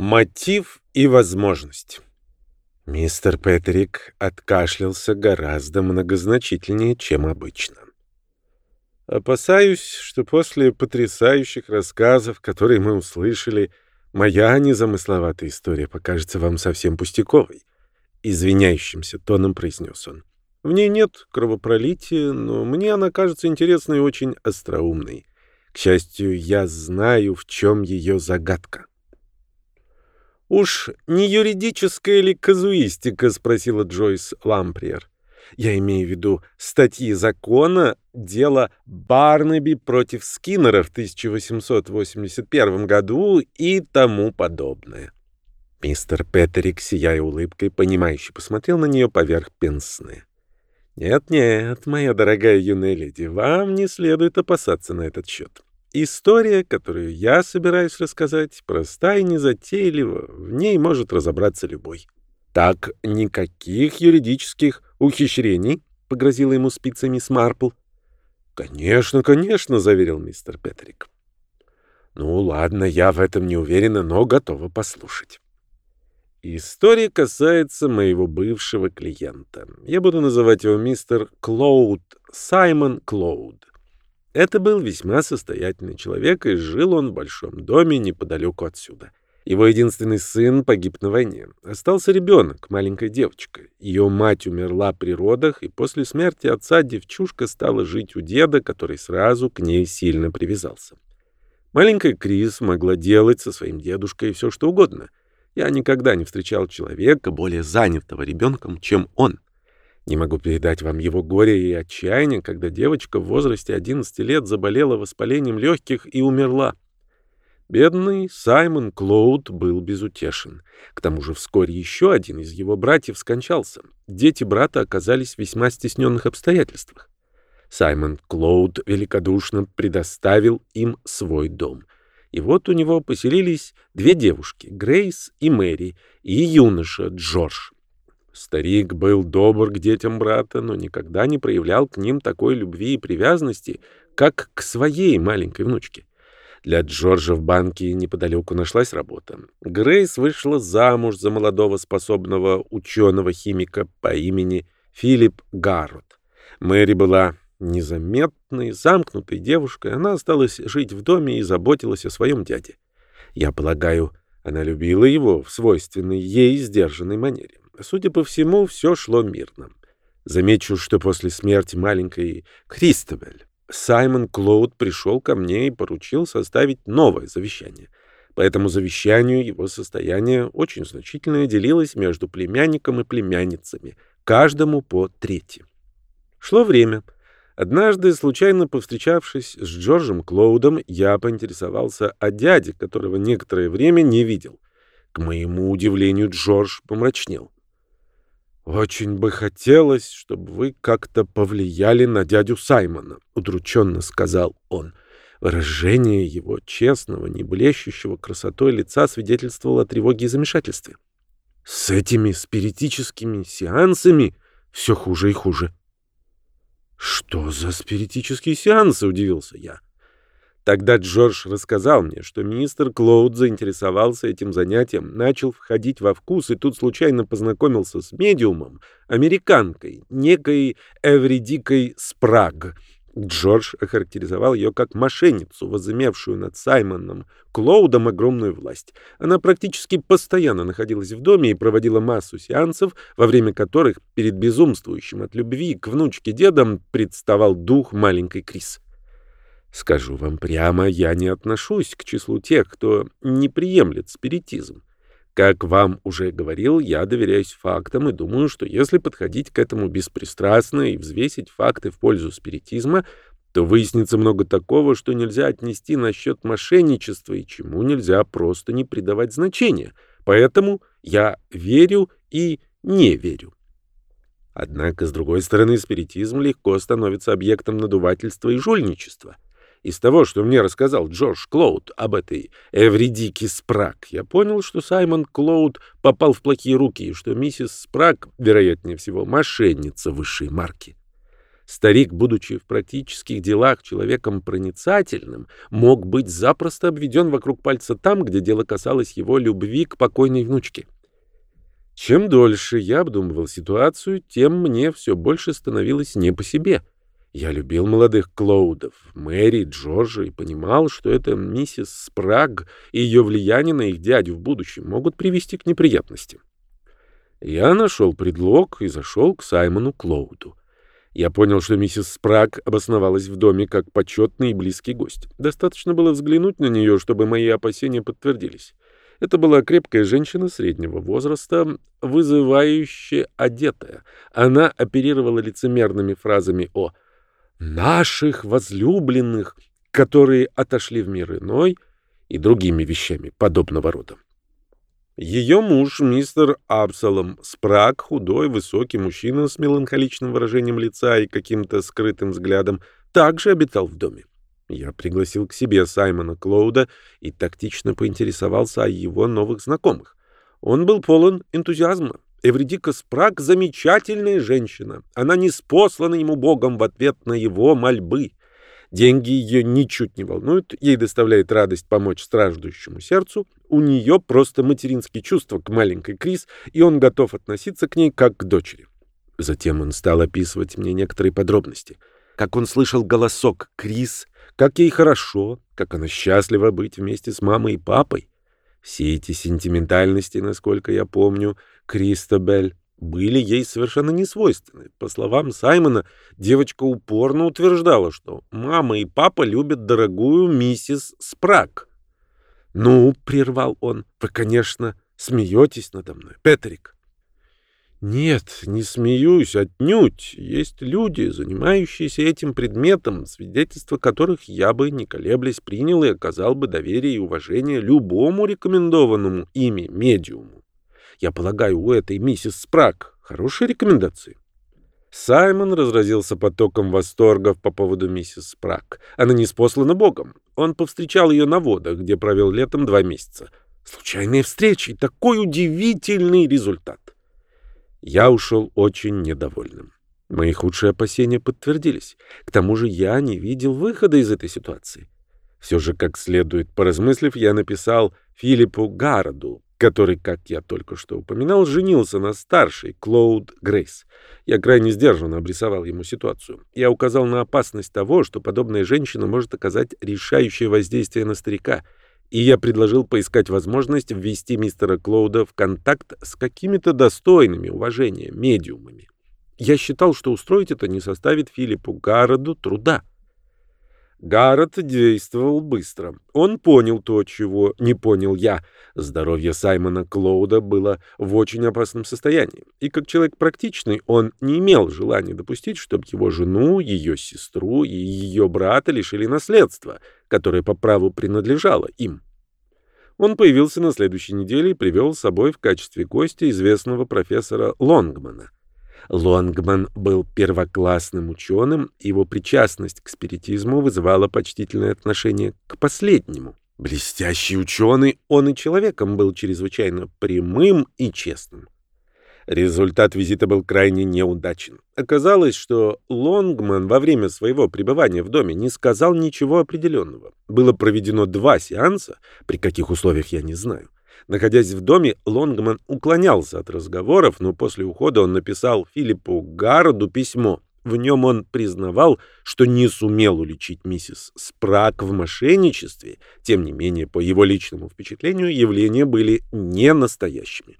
Мотив и возможность. Мистер Петрик откашлялся гораздо многозначительнее, чем обычно. Опасаюсь, что после потрясающих рассказов, которые мы услышали, моя незамысловатая история покажется вам совсем пустяковой. Извиняющимся тоном произнес он. В ней нет кровопролития, но мне она кажется интересной и очень остроумной. К счастью, я знаю, в чем ее загадка. «Уж не юридическая ли казуистика?» — спросила Джойс Ламприер. «Я имею в виду статьи закона, дело Барнаби против Скиннера в 1881 году и тому подобное». Мистер Петерик, сияя улыбкой, понимающе посмотрел на нее поверх пенсны. «Нет-нет, моя дорогая юная леди, вам не следует опасаться на этот счет. История, которую я собираюсь рассказать, проста и незатейлива, в ней может разобраться любой. Так, никаких юридических ухищрений, — погрозила ему спицами мисс Марпл. «Конечно, конечно», — заверил мистер Петрик. «Ну, ладно, я в этом не уверена, но готова послушать». История касается моего бывшего клиента. Я буду называть его мистер Клоуд, Саймон Клоуд. Это был весьма состоятельный человек, и жил он в большом доме неподалеку отсюда. Его единственный сын погиб на войне. Остался ребенок, маленькая девочка. Ее мать умерла при родах, и после смерти отца девчушка стала жить у деда, который сразу к ней сильно привязался. Маленькая Крис могла делать со своим дедушкой все, что угодно. Я никогда не встречал человека, более занятого ребенком, чем он. Не могу передать вам его горе и отчаяние, когда девочка в возрасте 11 лет заболела воспалением легких и умерла. Бедный Саймон Клоуд был безутешен. К тому же вскоре еще один из его братьев скончался. Дети брата оказались в весьма стесненных обстоятельствах. Саймон Клоуд великодушно предоставил им свой дом. И вот у него поселились две девушки, Грейс и Мэри, и юноша Джордж. Старик был добр к детям брата, но никогда не проявлял к ним такой любви и привязанности, как к своей маленькой внучке. Для Джорджа в банке неподалеку нашлась работа. Грейс вышла замуж за молодого способного ученого-химика по имени Филипп Гаррот. Мэри была незаметной, замкнутой девушкой. Она осталась жить в доме и заботилась о своем дяде. Я полагаю, она любила его в свойственной ей сдержанной манере. Судя по всему, все шло мирно. Замечу, что после смерти маленькой Кристобель Саймон Клоуд пришел ко мне и поручил составить новое завещание. По этому завещанию его состояние очень значительное делилось между племянником и племянницами, каждому по трети. Шло время. Однажды, случайно повстречавшись с Джорджем Клоудом, я поинтересовался о дяде, которого некоторое время не видел. К моему удивлению, Джордж помрачнел. «Очень бы хотелось, чтобы вы как-то повлияли на дядю Саймона», — удрученно сказал он. Выражение его честного, не блещущего красотой лица свидетельствовало о тревоге и замешательстве. «С этими спиритическими сеансами все хуже и хуже». «Что за спиритические сеансы?» — удивился я. Тогда Джордж рассказал мне, что мистер Клоуд заинтересовался этим занятием, начал входить во вкус и тут случайно познакомился с медиумом, американкой, некой Эвридикой Спраг. Джордж охарактеризовал ее как мошенницу, возымевшую над Саймоном Клоудом огромную власть. Она практически постоянно находилась в доме и проводила массу сеансов, во время которых перед безумствующим от любви к внучке дедом представал дух маленькой Крис. Скажу вам прямо, я не отношусь к числу тех, кто не приемлет спиритизм. Как вам уже говорил, я доверяюсь фактам и думаю, что если подходить к этому беспристрастно и взвесить факты в пользу спиритизма, то выяснится много такого, что нельзя отнести насчет мошенничества и чему нельзя просто не придавать значения. Поэтому я верю и не верю. Однако, с другой стороны, спиритизм легко становится объектом надувательства и жульничества — из того, что мне рассказал Джордж Клоуд об этой Эвридике Спраг, я понял, что Саймон Клоуд попал в плохие руки и что миссис Спраг, вероятнее всего, мошенница высшей марки. Старик, будучи в практических делах человеком проницательным, мог быть запросто обведен вокруг пальца там, где дело касалось его любви к покойной внучке. Чем дольше я обдумывал ситуацию, тем мне все больше становилось не по себе. Я любил молодых Клоудов, Мэри, Джорджа и понимал, что это миссис Спраг и ее влияние на их дядю в будущем могут привести к неприятностям. Я нашел предлог и зашел к Саймону Клоуду. Я понял, что миссис Спраг обосновалась в доме как почетный и близкий гость. Достаточно было взглянуть на нее, чтобы мои опасения подтвердились. Это была крепкая женщина среднего возраста, вызывающе одетая. Она оперировала лицемерными фразами о «наших возлюбленных», которые отошли в мир иной, и другими вещами подобного рода. Ее муж, мистер Абсалом Спраг, худой, высокий мужчина с меланхоличным выражением лица и каким-то скрытым взглядом, также обитал в доме. Я пригласил к себе Саймона Клоуда и тактично поинтересовался о его новых знакомых. Он был полон энтузиазма. Эвредика Спраг — замечательная женщина. Она не спослана ему Богом в ответ на его мольбы. Деньги ее ничуть не волнуют, ей доставляет радость помочь страждущему сердцу, у нее просто материнские чувства к маленькой Крис, и он готов относиться к ней как к дочери. Затем он стал описывать мне некоторые подробности. Как он слышал голосок Крис, как ей хорошо, как она счастлива быть вместе с мамой и папой. Все эти сентиментальности, насколько я помню, Кристобель были ей совершенно не свойственны. По словам Саймона, девочка упорно утверждала, что мама и папа любят дорогую миссис Спраг. «Ну, — прервал он, — вы, конечно, смеетесь надо мной, Петрик». «Нет, не смеюсь, отнюдь. Есть люди, занимающиеся этим предметом, свидетельства которых я бы, не колеблясь, принял и оказал бы доверие и уважение любому рекомендованному ими медиуму. Я полагаю, у этой миссис Спраг хорошие рекомендации. Саймон разразился потоком восторгов по поводу миссис Спраг. Она не спослана Богом. Он повстречал ее на водах, где провел летом два месяца. Случайные встречи, такой удивительный результат. Я ушел очень недовольным. Мои худшие опасения подтвердились. К тому же я не видел выхода из этой ситуации. Все же, как следует поразмыслив, я написал Филиппу Гароду, который, как я только что упоминал, женился на старшей, Клоуд Грейс. Я крайне сдержанно обрисовал ему ситуацию. Я указал на опасность того, что подобная женщина может оказать решающее воздействие на старика, и я предложил поискать возможность ввести мистера Клоуда в контакт с какими-то достойными уважения медиумами. Я считал, что устроить это не составит Филиппу Гарроду труда. Гаррет действовал быстро. Он понял то, чего не понял я. Здоровье Саймона Клоуда было в очень опасном состоянии. И как человек практичный, он не имел желания допустить, чтобы его жену, ее сестру и ее брата лишили наследства, которое по праву принадлежало им. Он появился на следующей неделе и привел с собой в качестве гостя известного профессора Лонгмана. Лонгман был первоклассным ученым, его причастность к спиритизму вызывала почтительное отношение к последнему. Блестящий ученый, он и человеком был чрезвычайно прямым и честным. Результат визита был крайне неудачен. Оказалось, что Лонгман во время своего пребывания в доме не сказал ничего определенного. Было проведено два сеанса, при каких условиях я не знаю. Находясь в доме, Лонгман уклонялся от разговоров, но после ухода он написал Филиппу Гарроду письмо. В нем он признавал, что не сумел уличить миссис Спрак в мошенничестве. Тем не менее, по его личному впечатлению, явления были не настоящими.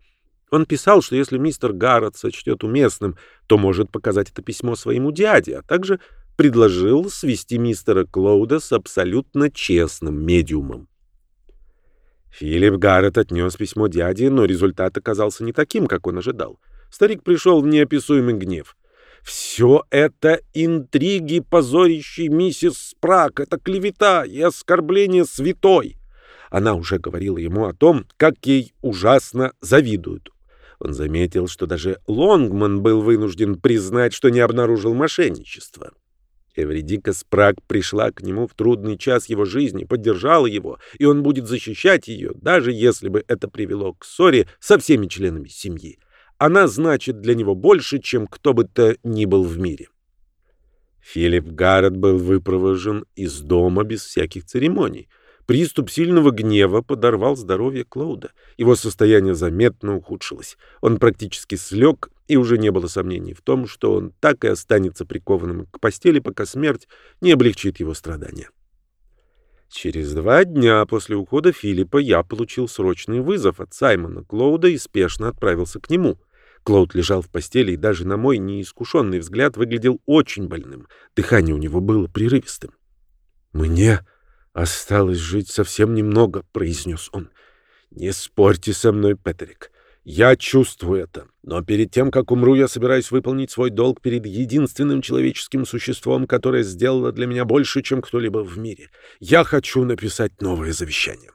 Он писал, что если мистер Гаррет сочтет уместным, то может показать это письмо своему дяде, а также предложил свести мистера Клоуда с абсолютно честным медиумом. Филипп Гаррет отнес письмо дяде, но результат оказался не таким, как он ожидал. Старик пришел в неописуемый гнев. «Все это интриги, позорящие миссис Спрак, это клевета и оскорбление святой!» Она уже говорила ему о том, как ей ужасно завидуют. Он заметил, что даже Лонгман был вынужден признать, что не обнаружил мошенничества. Эвредика Спраг пришла к нему в трудный час его жизни, поддержала его, и он будет защищать ее, даже если бы это привело к ссоре со всеми членами семьи. Она значит для него больше, чем кто бы то ни был в мире. Филипп Гаррет был выпровожен из дома без всяких церемоний. Приступ сильного гнева подорвал здоровье Клоуда. Его состояние заметно ухудшилось. Он практически слег, и уже не было сомнений в том, что он так и останется прикованным к постели, пока смерть не облегчит его страдания. Через два дня после ухода Филиппа я получил срочный вызов от Саймона Клоуда и спешно отправился к нему. Клоуд лежал в постели и даже на мой неискушенный взгляд выглядел очень больным. Дыхание у него было прерывистым. «Мне «Осталось жить совсем немного», — произнес он. «Не спорьте со мной, Петрик. Я чувствую это. Но перед тем, как умру, я собираюсь выполнить свой долг перед единственным человеческим существом, которое сделало для меня больше, чем кто-либо в мире. Я хочу написать новое завещание».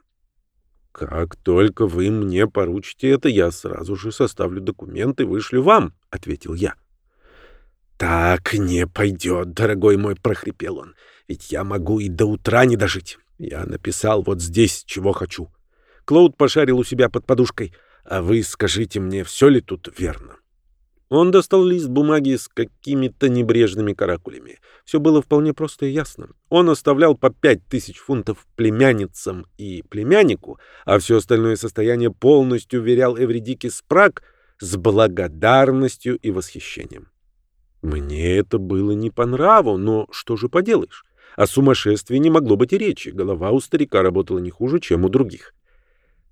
«Как только вы мне поручите это, я сразу же составлю документы и вышлю вам», — ответил я. «Так не пойдет, дорогой мой», — прохрипел он. Ведь я могу и до утра не дожить. Я написал вот здесь, чего хочу. Клоуд пошарил у себя под подушкой. А вы скажите мне, все ли тут верно? Он достал лист бумаги с какими-то небрежными каракулями. Все было вполне просто и ясно. Он оставлял по пять тысяч фунтов племянницам и племяннику, а все остальное состояние полностью уверял Эвредики Спраг с благодарностью и восхищением. Мне это было не по нраву, но что же поделаешь? О сумасшествии не могло быть и речи. Голова у старика работала не хуже, чем у других.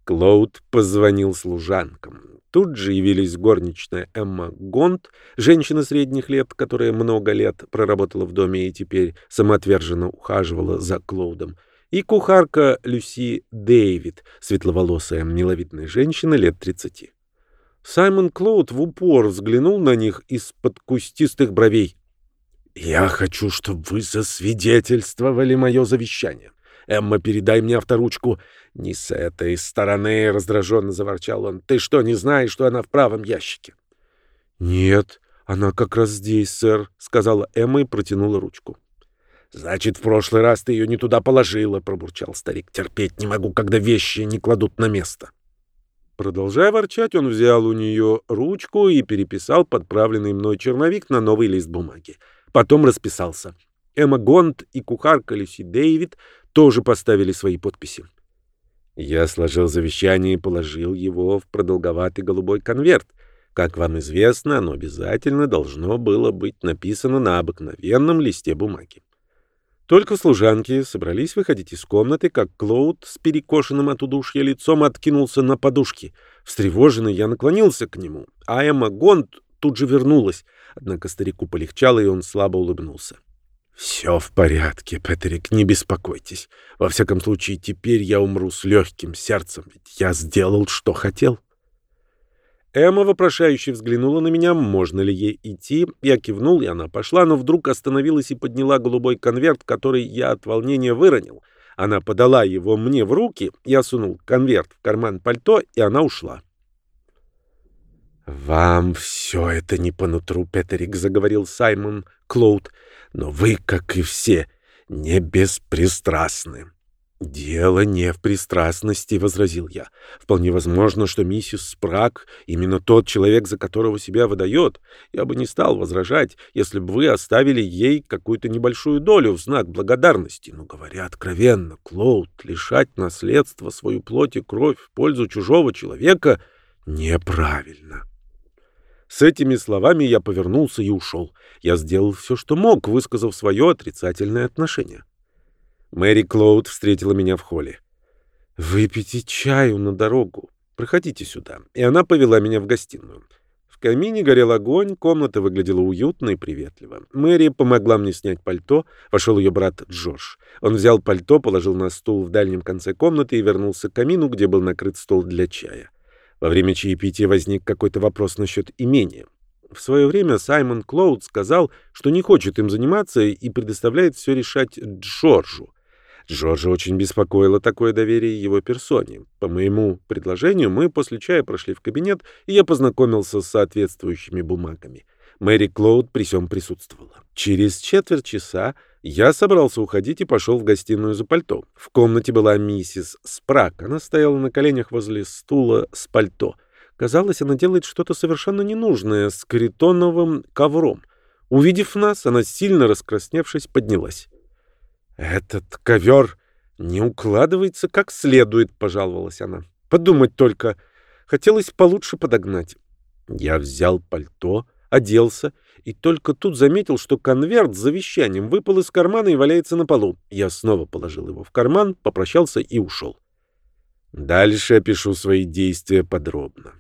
Клоуд позвонил служанкам. Тут же явились горничная Эмма Гонт, женщина средних лет, которая много лет проработала в доме и теперь самоотверженно ухаживала за Клоудом, и кухарка Люси Дэвид, светловолосая, миловидная женщина лет тридцати. Саймон Клоуд в упор взглянул на них из-под кустистых бровей. «Я хочу, чтобы вы засвидетельствовали мое завещание. Эмма, передай мне авторучку». «Не с этой стороны», — раздраженно заворчал он. «Ты что, не знаешь, что она в правом ящике?» «Нет, она как раз здесь, сэр», — сказала Эмма и протянула ручку. «Значит, в прошлый раз ты ее не туда положила», — пробурчал старик. «Терпеть не могу, когда вещи не кладут на место». Продолжая ворчать, он взял у нее ручку и переписал подправленный мной черновик на новый лист бумаги. Потом расписался. Эмма Гонт и кухарка Люси Дэвид тоже поставили свои подписи. Я сложил завещание и положил его в продолговатый голубой конверт. Как вам известно, оно обязательно должно было быть написано на обыкновенном листе бумаги. Только служанки собрались выходить из комнаты, как Клоуд с перекошенным от удушья лицом откинулся на подушки. Встревоженный я наклонился к нему, а Эмма Гонт тут же вернулась. Однако старику полегчало, и он слабо улыбнулся. «Все в порядке, Петрик, не беспокойтесь. Во всяком случае, теперь я умру с легким сердцем, ведь я сделал, что хотел». Эмма вопрошающе взглянула на меня, можно ли ей идти. Я кивнул, и она пошла, но вдруг остановилась и подняла голубой конверт, который я от волнения выронил. Она подала его мне в руки, я сунул конверт в карман пальто, и она ушла. «Вам все это не по нутру, Петерик», — заговорил Саймон Клоуд, «но вы, как и все, не беспристрастны». «Дело не в пристрастности», — возразил я. «Вполне возможно, что миссис Спраг именно тот человек, за которого себя выдает. Я бы не стал возражать, если бы вы оставили ей какую-то небольшую долю в знак благодарности. Но, говоря откровенно, Клоуд, лишать наследства свою плоть и кровь в пользу чужого человека неправильно». С этими словами я повернулся и ушел. Я сделал все, что мог, высказав свое отрицательное отношение. Мэри Клоуд встретила меня в холле. «Выпейте чаю на дорогу. Проходите сюда». И она повела меня в гостиную. В камине горел огонь, комната выглядела уютно и приветливо. Мэри помогла мне снять пальто. Вошел ее брат Джордж. Он взял пальто, положил на стул в дальнем конце комнаты и вернулся к камину, где был накрыт стол для чая. Во время чаепития возник какой-то вопрос насчет имения. В свое время Саймон Клоуд сказал, что не хочет им заниматься и предоставляет все решать Джорджу. Джорджа очень беспокоило такое доверие его персоне. По моему предложению мы после чая прошли в кабинет, и я познакомился с соответствующими бумагами. Мэри Клоуд при всем присутствовала. Через четверть часа я собрался уходить и пошел в гостиную за пальто. В комнате была миссис Спрак. Она стояла на коленях возле стула с пальто. Казалось, она делает что-то совершенно ненужное с каритоновым ковром. Увидев нас, она, сильно раскрасневшись, поднялась. «Этот ковер не укладывается как следует», — пожаловалась она. «Подумать только. Хотелось получше подогнать». Я взял пальто, оделся и только тут заметил, что конверт с завещанием выпал из кармана и валяется на полу. Я снова положил его в карман, попрощался и ушел. Дальше опишу свои действия подробно.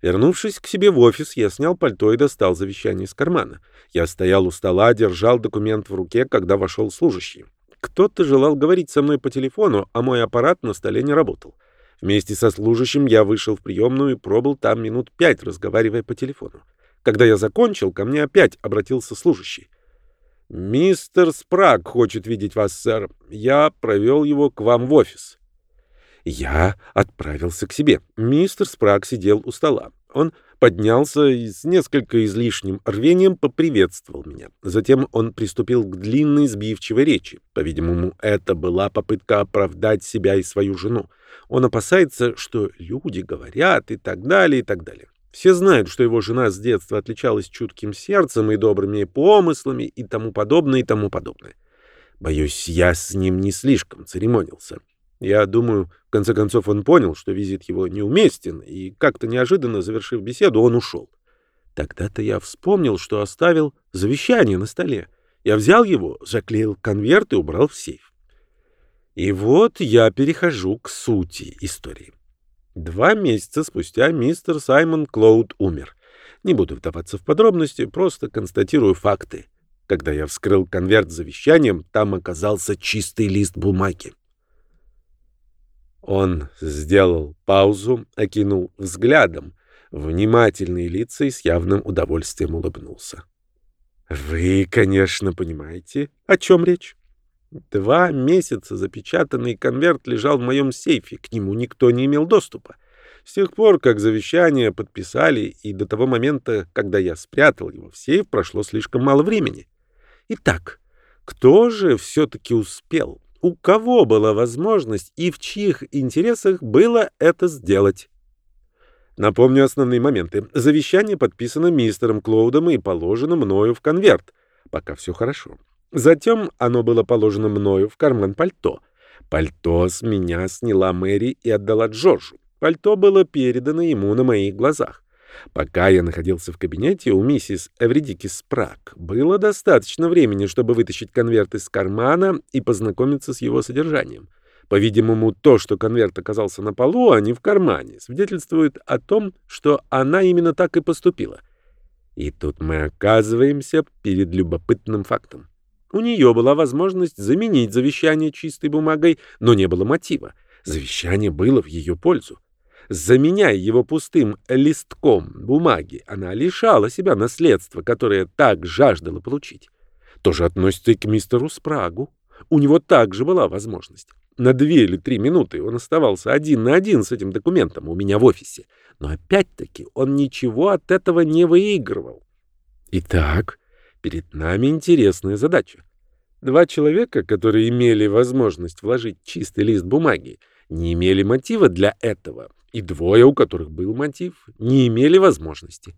Вернувшись к себе в офис, я снял пальто и достал завещание из кармана. Я стоял у стола, держал документ в руке, когда вошел служащий. Кто-то желал говорить со мной по телефону, а мой аппарат на столе не работал. Вместе со служащим я вышел в приемную и пробыл там минут пять, разговаривая по телефону. Когда я закончил, ко мне опять обратился служащий. «Мистер Спраг хочет видеть вас, сэр. Я провел его к вам в офис». Я отправился к себе. Мистер Спраг сидел у стола. Он поднялся и с несколько излишним рвением поприветствовал меня. Затем он приступил к длинной сбивчивой речи. По-видимому, это была попытка оправдать себя и свою жену. Он опасается, что люди говорят и так далее, и так далее. Все знают, что его жена с детства отличалась чутким сердцем и добрыми помыслами и тому подобное, и тому подобное. Боюсь, я с ним не слишком церемонился. Я думаю, в конце концов он понял, что визит его неуместен, и как-то неожиданно, завершив беседу, он ушел. Тогда-то я вспомнил, что оставил завещание на столе. Я взял его, заклеил конверт и убрал в сейф. И вот я перехожу к сути истории. Два месяца спустя мистер Саймон Клоуд умер. Не буду вдаваться в подробности, просто констатирую факты. Когда я вскрыл конверт с завещанием, там оказался чистый лист бумаги. Он сделал паузу, окинул взглядом внимательные лица и с явным удовольствием улыбнулся. «Вы, конечно, понимаете, о чем речь?» Два месяца запечатанный конверт лежал в моем сейфе, к нему никто не имел доступа. С тех пор, как завещание подписали, и до того момента, когда я спрятал его в сейф, прошло слишком мало времени. Итак, кто же все-таки успел? У кого была возможность и в чьих интересах было это сделать? Напомню основные моменты. Завещание подписано мистером Клоудом и положено мною в конверт. Пока все хорошо. Затем оно было положено мною в карман пальто. Пальто с меня сняла Мэри и отдала Джорджу. Пальто было передано ему на моих глазах. Пока я находился в кабинете у миссис Эвридики Спрак, было достаточно времени, чтобы вытащить конверт из кармана и познакомиться с его содержанием. По-видимому, то, что конверт оказался на полу, а не в кармане, свидетельствует о том, что она именно так и поступила. И тут мы оказываемся перед любопытным фактом. У нее была возможность заменить завещание чистой бумагой, но не было мотива. Завещание было в ее пользу. Заменяя его пустым листком бумаги, она лишала себя наследства, которое так жаждала получить. То же относится и к мистеру Спрагу. У него также была возможность. На две или три минуты он оставался один на один с этим документом у меня в офисе. Но опять-таки он ничего от этого не выигрывал. Итак, Перед нами интересная задача. Два человека, которые имели возможность вложить чистый лист бумаги, не имели мотива для этого, и двое, у которых был мотив, не имели возможности.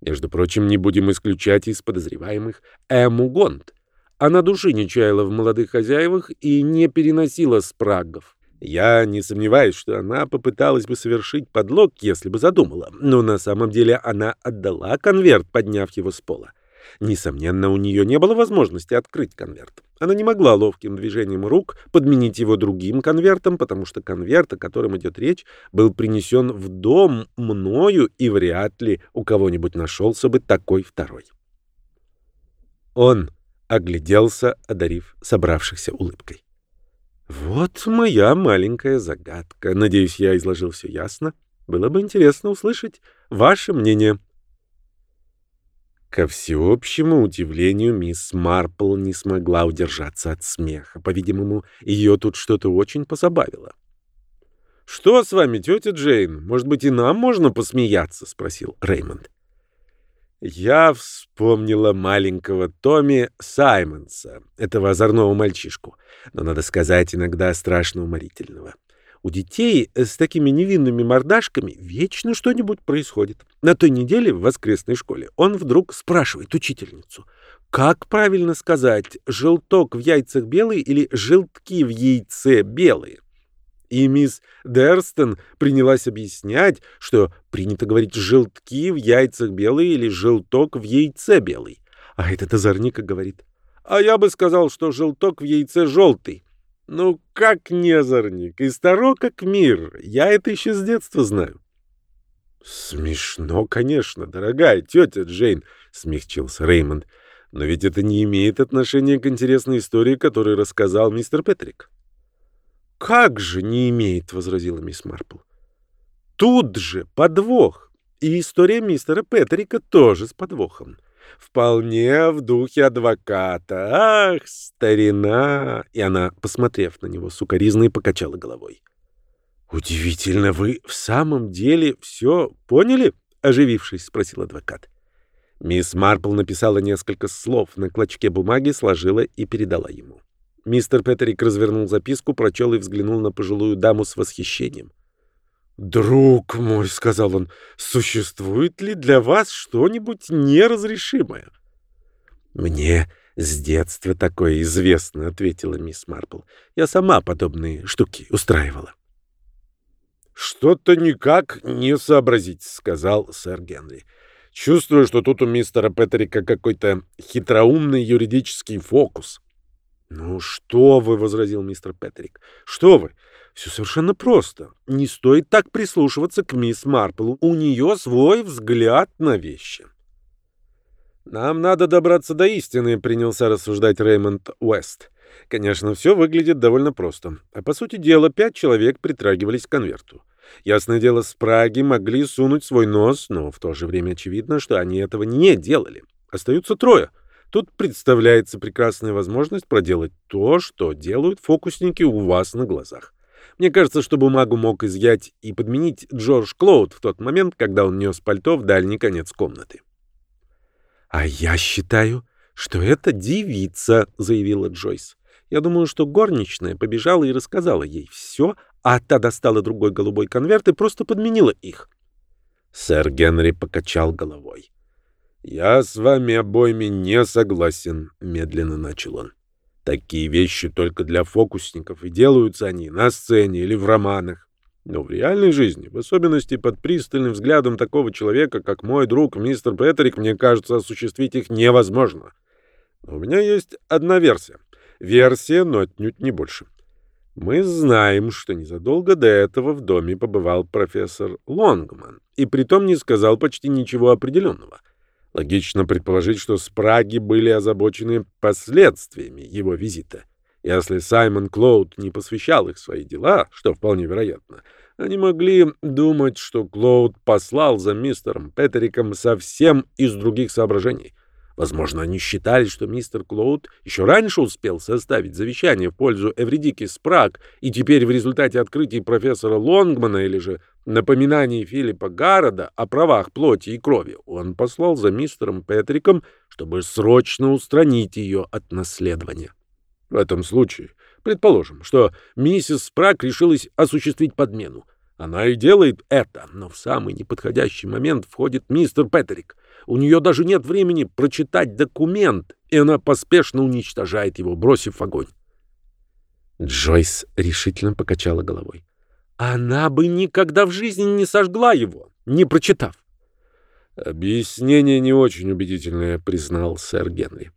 Между прочим, не будем исключать из подозреваемых Эму Гонд. Она души не чаяла в молодых хозяевах и не переносила спрагов. Я не сомневаюсь, что она попыталась бы совершить подлог, если бы задумала, но на самом деле она отдала конверт, подняв его с пола. Несомненно, у нее не было возможности открыть конверт. Она не могла ловким движением рук подменить его другим конвертом, потому что конверт, о котором идет речь, был принесен в дом мною, и вряд ли у кого-нибудь нашелся бы такой второй. Он огляделся, одарив собравшихся улыбкой. «Вот моя маленькая загадка. Надеюсь, я изложил все ясно. Было бы интересно услышать ваше мнение». Ко всеобщему удивлению, мисс Марпл не смогла удержаться от смеха. По-видимому, ее тут что-то очень позабавило. «Что с вами, тетя Джейн? Может быть, и нам можно посмеяться?» — спросил Реймонд. Я вспомнила маленького Томми Саймонса, этого озорного мальчишку, но, надо сказать, иногда страшно уморительного. У детей с такими невинными мордашками вечно что-нибудь происходит. На той неделе в воскресной школе он вдруг спрашивает учительницу, как правильно сказать, желток в яйцах белый или желтки в яйце белые? И мисс Дерстон принялась объяснять, что принято говорить «желтки в яйцах белые» или «желток в яйце белый». А этот озорник говорит, «А я бы сказал, что желток в яйце желтый». Ну, как не и старо как мир, я это еще с детства знаю. Смешно, конечно, дорогая тетя Джейн, смягчился Реймонд, но ведь это не имеет отношения к интересной истории, которую рассказал мистер Петрик. Как же не имеет, возразила мисс Марпл. Тут же подвох, и история мистера Петрика тоже с подвохом. Вполне в духе адвоката. Ах, старина! И она, посмотрев на него, сукоризной покачала головой. Удивительно, вы в самом деле все поняли? Оживившись, спросил адвокат. Мисс Марпл написала несколько слов на клочке бумаги, сложила и передала ему. Мистер Петерик развернул записку, прочел и взглянул на пожилую даму с восхищением. «Друг мой», — сказал он, — «существует ли для вас что-нибудь неразрешимое?» «Мне с детства такое известно», — ответила мисс Марпл. «Я сама подобные штуки устраивала». «Что-то никак не сообразить», — сказал сэр Генри. «Чувствую, что тут у мистера Петерика какой-то хитроумный юридический фокус». «Ну что вы», — возразил мистер Петрик, — «что вы? Все совершенно просто. Не стоит так прислушиваться к мисс Марпл. У нее свой взгляд на вещи. «Нам надо добраться до истины», — принялся рассуждать Реймонд Уэст. Конечно, все выглядит довольно просто. А по сути дела, пять человек притрагивались к конверту. Ясное дело, с Праги могли сунуть свой нос, но в то же время очевидно, что они этого не делали. Остаются трое. Тут представляется прекрасная возможность проделать то, что делают фокусники у вас на глазах. Мне кажется, что бумагу мог изъять и подменить Джордж Клоуд в тот момент, когда он нес пальто в дальний конец комнаты. «А я считаю, что это девица», — заявила Джойс. «Я думаю, что горничная побежала и рассказала ей все, а та достала другой голубой конверт и просто подменила их». Сэр Генри покачал головой. «Я с вами обоими не согласен», — медленно начал он. Такие вещи только для фокусников, и делаются они на сцене или в романах. Но в реальной жизни, в особенности под пристальным взглядом такого человека, как мой друг мистер Петрик, мне кажется, осуществить их невозможно. Но у меня есть одна версия. Версия, но отнюдь не больше. Мы знаем, что незадолго до этого в доме побывал профессор Лонгман, и притом не сказал почти ничего определенного — Логично предположить, что спраги были озабочены последствиями его визита. Если Саймон Клоуд не посвящал их свои дела, что вполне вероятно, они могли думать, что Клоуд послал за мистером Петериком совсем из других соображений. Возможно, они считали, что мистер Клоуд еще раньше успел составить завещание в пользу Эвредики Спраг, и теперь в результате открытий профессора Лонгмана или же напоминаний Филиппа Гаррода о правах плоти и крови он послал за мистером Петриком, чтобы срочно устранить ее от наследования. В этом случае предположим, что миссис Спраг решилась осуществить подмену. Она и делает это, но в самый неподходящий момент входит мистер Петрик — у нее даже нет времени прочитать документ, и она поспешно уничтожает его, бросив огонь. Джойс решительно покачала головой. Она бы никогда в жизни не сожгла его, не прочитав. Объяснение не очень убедительное, признал сэр Генри.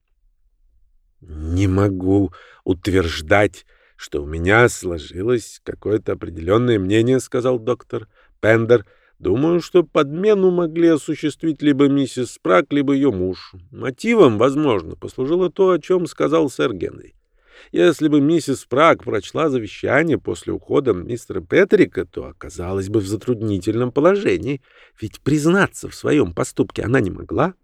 Не могу утверждать, что у меня сложилось какое-то определенное мнение, сказал доктор Пендер. Думаю, что подмену могли осуществить либо миссис Спрак, либо ее муж. Мотивом, возможно, послужило то, о чем сказал сэр Генри. Если бы миссис Спрак прочла завещание после ухода мистера Петрика, то оказалась бы в затруднительном положении, ведь признаться в своем поступке она не могла.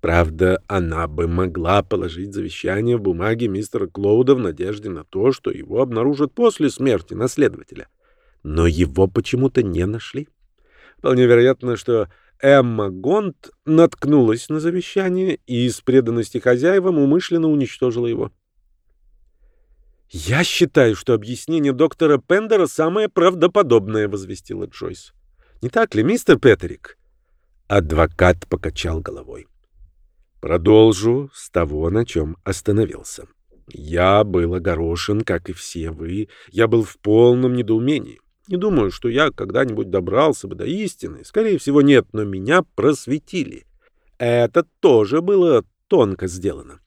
Правда, она бы могла положить завещание в бумаге мистера Клоуда в надежде на то, что его обнаружат после смерти наследователя. Но его почему-то не нашли. Вполне вероятно, что Эмма Гонт наткнулась на завещание и из преданности хозяевам умышленно уничтожила его. «Я считаю, что объяснение доктора Пендера самое правдоподобное», — возвестила Джойс. «Не так ли, мистер Петерик?» Адвокат покачал головой. Продолжу с того, на чем остановился. Я был огорошен, как и все вы. Я был в полном недоумении. Не думаю, что я когда-нибудь добрался бы до истины. Скорее всего, нет, но меня просветили. Это тоже было тонко сделано.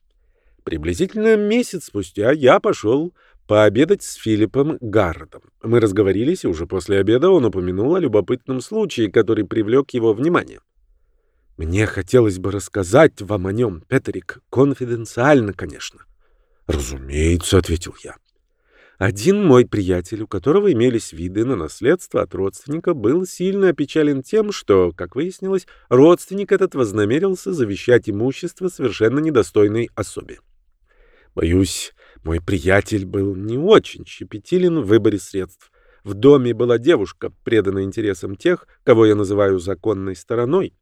Приблизительно месяц спустя я пошел пообедать с Филиппом Гарретом. Мы разговорились, и уже после обеда он упомянул о любопытном случае, который привлек его внимание. «Мне хотелось бы рассказать вам о нем, Петерик, конфиденциально, конечно». «Разумеется», — ответил я. Один мой приятель, у которого имелись виды на наследство от родственника, был сильно опечален тем, что, как выяснилось, родственник этот вознамерился завещать имущество совершенно недостойной особе. Боюсь, мой приятель был не очень щепетилен в выборе средств. В доме была девушка, преданная интересам тех, кого я называю законной стороной.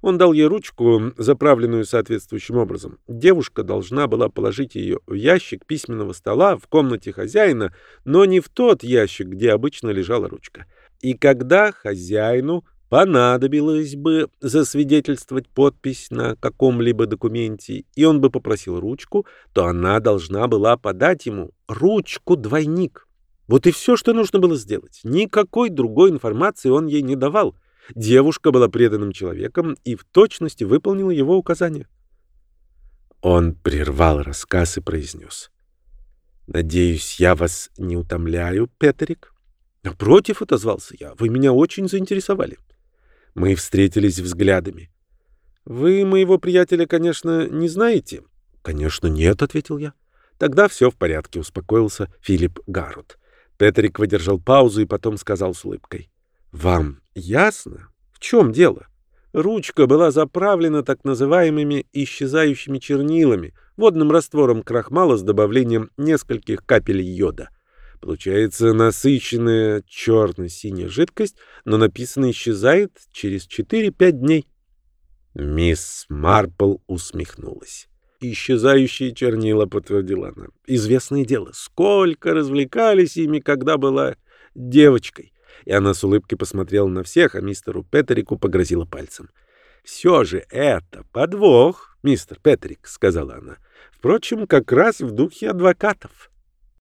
Он дал ей ручку, заправленную соответствующим образом. Девушка должна была положить ее в ящик письменного стола в комнате хозяина, но не в тот ящик, где обычно лежала ручка. И когда хозяину понадобилось бы засвидетельствовать подпись на каком-либо документе, и он бы попросил ручку, то она должна была подать ему ручку-двойник. Вот и все, что нужно было сделать. Никакой другой информации он ей не давал. Девушка была преданным человеком и в точности выполнила его указания. Он прервал рассказ и произнес. «Надеюсь, я вас не утомляю, Петерик?» «Напротив», — отозвался я, — «вы меня очень заинтересовали». Мы встретились взглядами. «Вы моего приятеля, конечно, не знаете?» «Конечно, нет», — ответил я. «Тогда все в порядке», — успокоился Филипп Гаррот. Петрик выдержал паузу и потом сказал с улыбкой. «Вам ясно? В чем дело?» Ручка была заправлена так называемыми исчезающими чернилами, водным раствором крахмала с добавлением нескольких капель йода. Получается насыщенная черно-синяя жидкость, но написано исчезает через 4-5 дней. Мисс Марпл усмехнулась. «Исчезающие чернила», — подтвердила она. «Известное дело. Сколько развлекались ими, когда была девочкой». И она с улыбкой посмотрела на всех, а мистеру Петерику погрозила пальцем. «Все же это подвох, мистер Петерик», — сказала она. «Впрочем, как раз в духе адвокатов».